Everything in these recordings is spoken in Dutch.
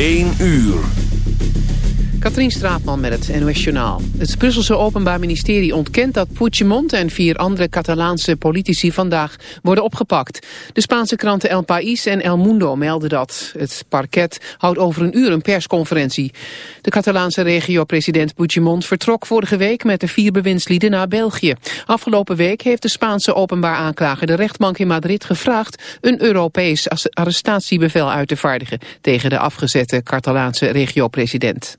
1 uur. Katrien Straatman met het NOS Journaal. Het Brusselse Openbaar Ministerie ontkent dat Puigdemont en vier andere Catalaanse politici vandaag worden opgepakt. De Spaanse kranten El País en El Mundo melden dat. Het parket houdt over een uur een persconferentie. De Catalaanse regio-president Puigdemont vertrok vorige week met de vier bewindslieden naar België. Afgelopen week heeft de Spaanse openbaar aanklager de rechtbank in Madrid gevraagd een Europees arrestatiebevel uit te vaardigen tegen de afgezette Catalaanse regio-president.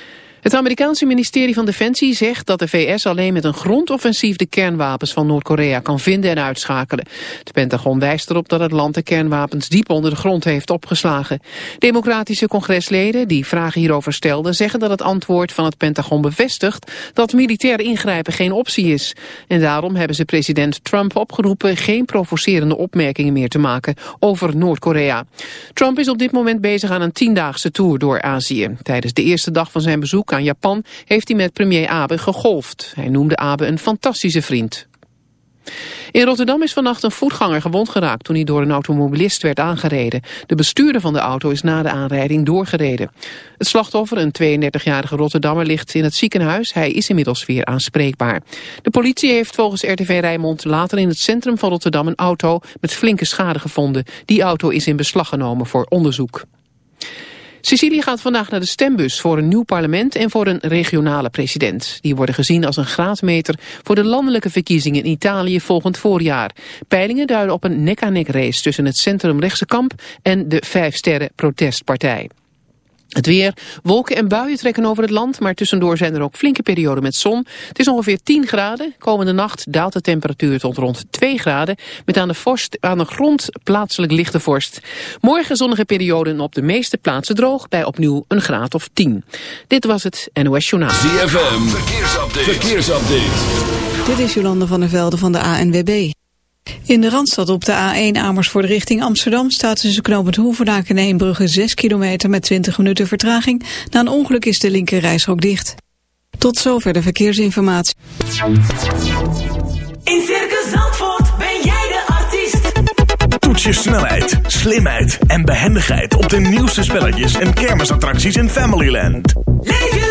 Het Amerikaanse ministerie van Defensie zegt dat de VS alleen met een grondoffensief de kernwapens van Noord-Korea kan vinden en uitschakelen. Het Pentagon wijst erop dat het land de kernwapens diep onder de grond heeft opgeslagen. Democratische congresleden die vragen hierover stelden zeggen dat het antwoord van het Pentagon bevestigt dat militair ingrijpen geen optie is. En daarom hebben ze president Trump opgeroepen geen provocerende opmerkingen meer te maken over Noord-Korea. Trump is op dit moment bezig aan een tiendaagse tour door Azië. Tijdens de eerste dag van zijn bezoek aan Japan heeft hij met premier Abe gegolfd. Hij noemde Abe een fantastische vriend. In Rotterdam is vannacht een voetganger gewond geraakt toen hij door een automobilist werd aangereden. De bestuurder van de auto is na de aanrijding doorgereden. Het slachtoffer, een 32-jarige Rotterdammer, ligt in het ziekenhuis. Hij is inmiddels weer aanspreekbaar. De politie heeft volgens RTV Rijnmond later in het centrum van Rotterdam een auto met flinke schade gevonden. Die auto is in beslag genomen voor onderzoek. Sicilië gaat vandaag naar de stembus voor een nieuw parlement en voor een regionale president. Die worden gezien als een graadmeter voor de landelijke verkiezingen in Italië volgend voorjaar. Peilingen duiden op een nek-aan-nek race tussen het centrumrechtse kamp en de vijf sterren protestpartij. Het weer, wolken en buien trekken over het land, maar tussendoor zijn er ook flinke perioden met zon. Het is ongeveer 10 graden. Komende nacht daalt de temperatuur tot rond 2 graden, met aan de, vorst, aan de grond plaatselijk lichte vorst. Morgen zonnige perioden op de meeste plaatsen droog, bij opnieuw een graad of 10. Dit was het NOS Journaal. ZFM, verkeersupdate. verkeersupdate. Dit is Jolande van der Velde van de ANWB. In de Randstad op de A1 Amersfoort richting Amsterdam staat tussen knooppunt Hoevendaak en Eembrugge 6 kilometer met 20 minuten vertraging. Na een ongeluk is de linker dicht. Tot zover de verkeersinformatie. In Circus Zandvoort ben jij de artiest. Toets je snelheid, slimheid en behendigheid op de nieuwste spelletjes en kermisattracties in Familyland. Leef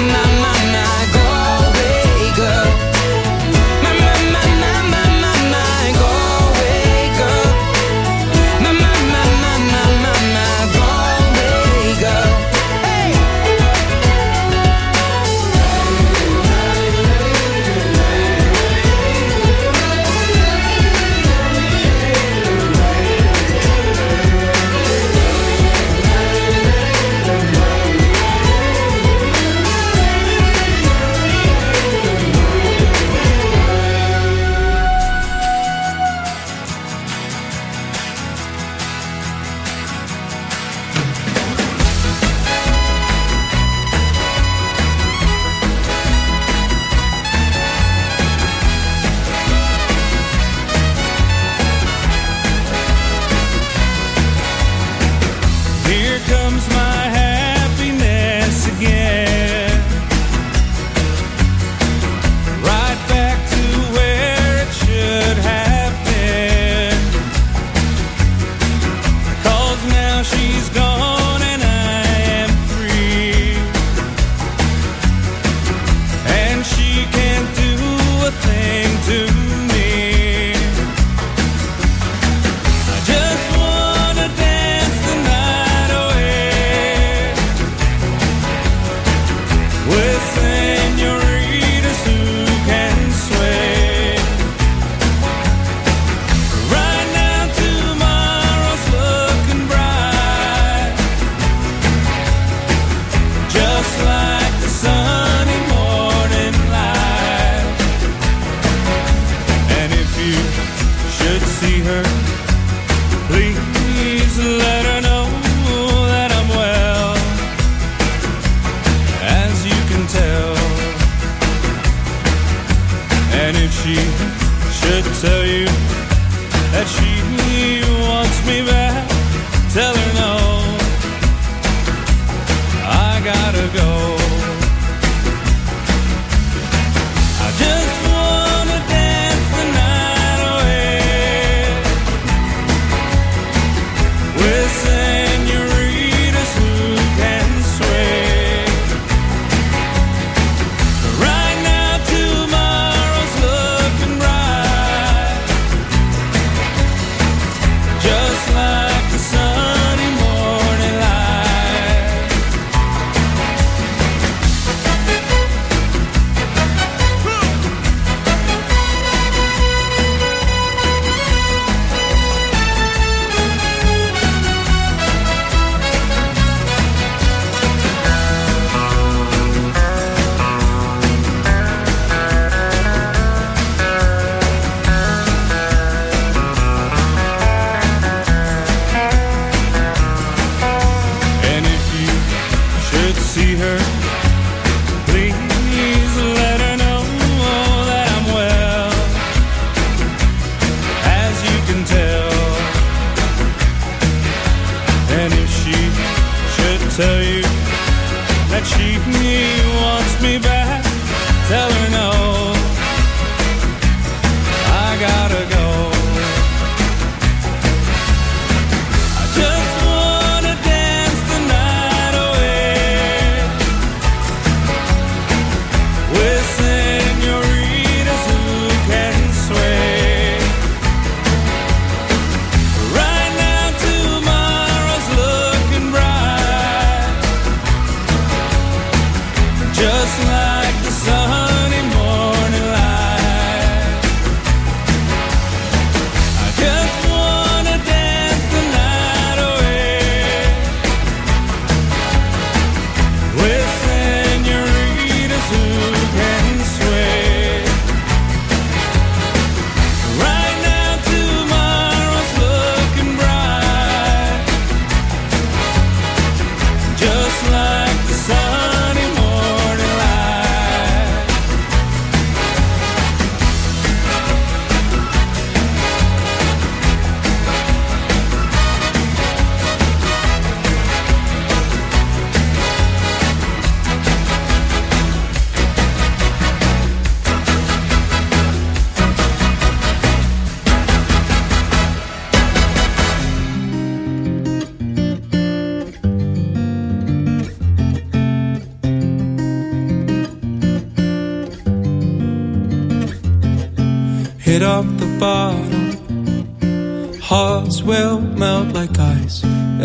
na na na.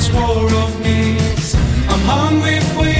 this war of needs. I'm hungry for you,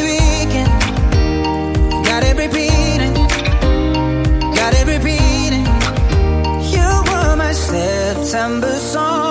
September song.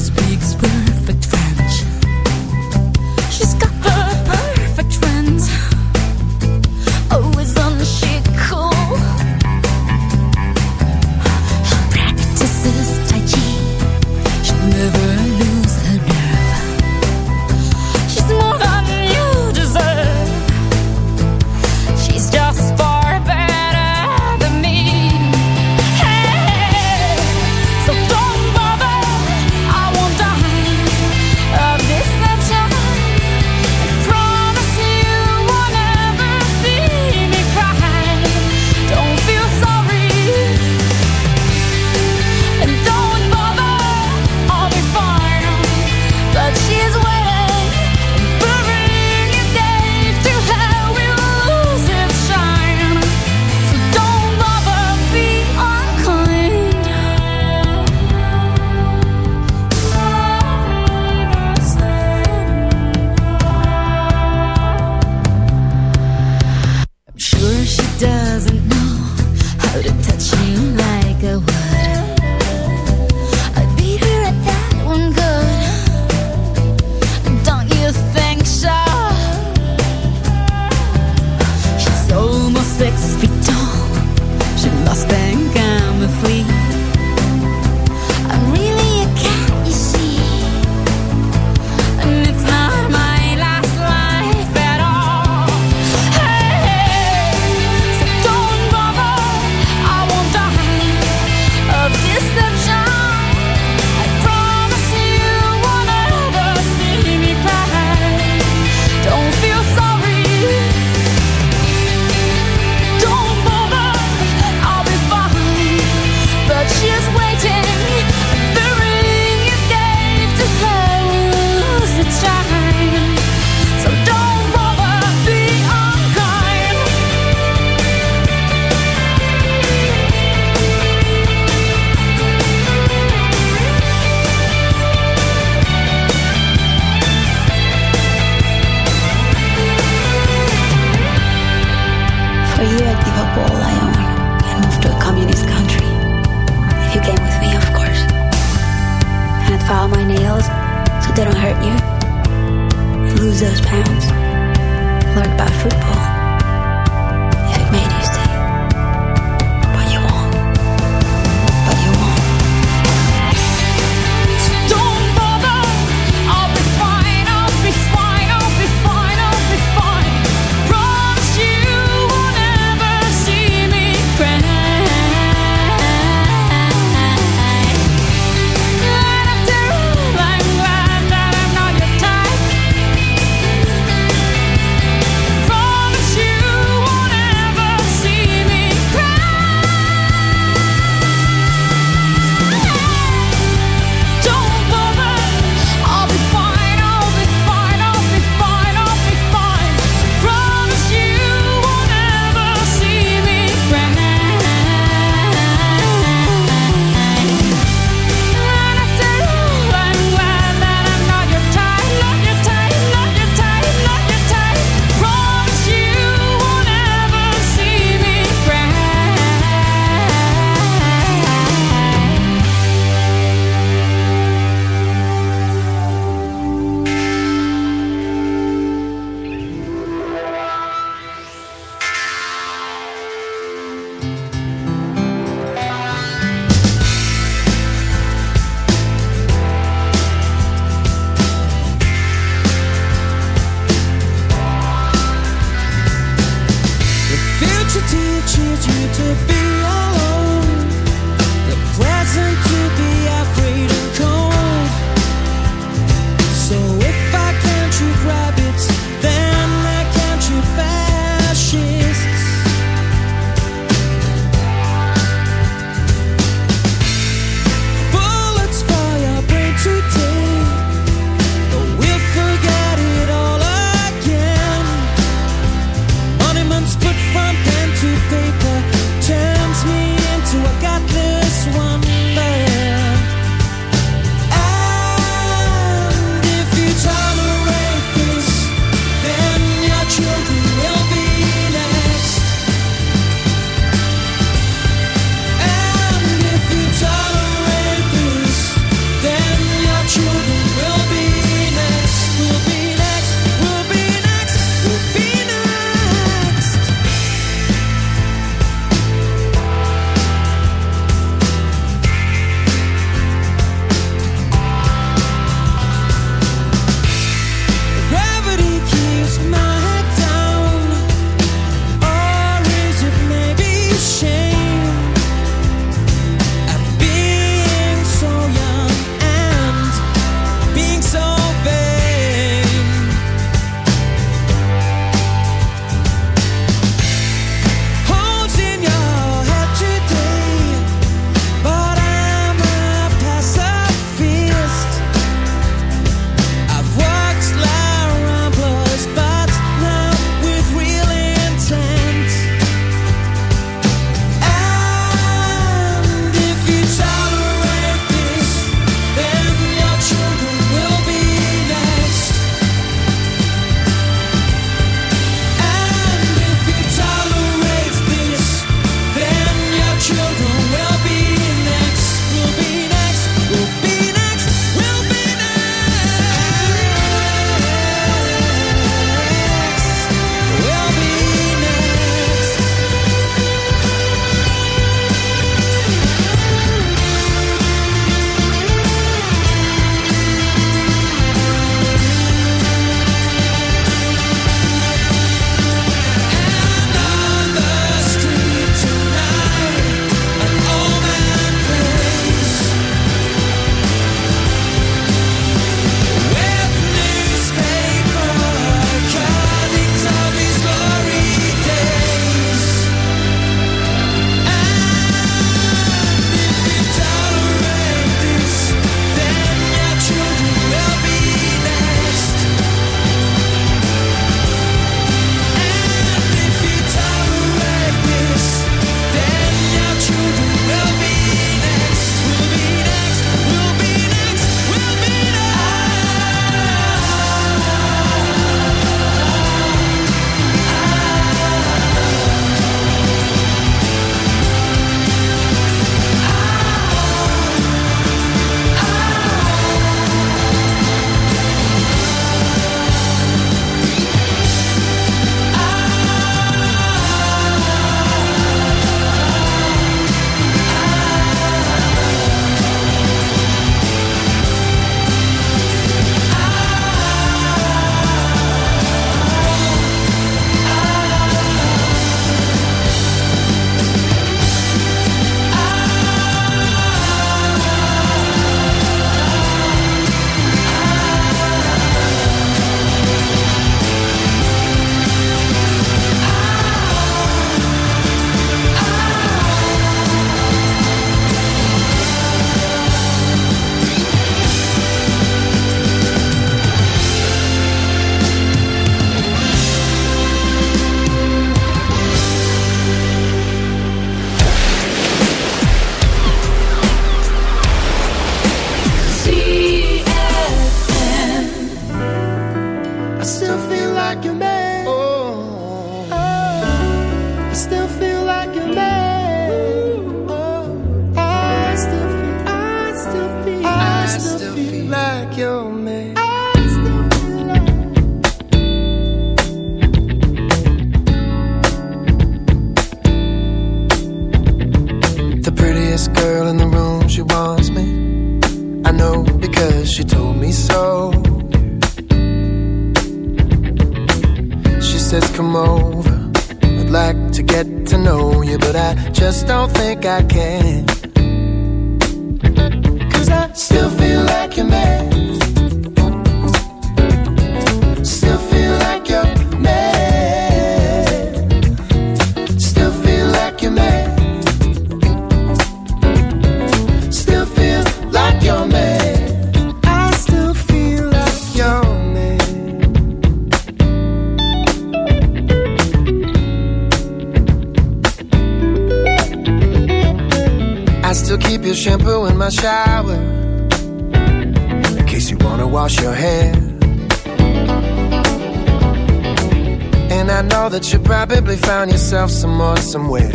myself some more somewhere.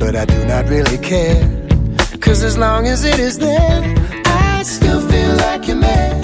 But I do not really care. Cause as long as it is there, I still feel like a man.